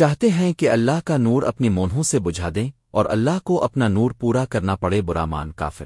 چاہتے ہیں کہ اللہ کا نور اپنی مونہوں سے بجھا دیں اور اللہ کو اپنا نور پورا کرنا پڑے برا مان کافر۔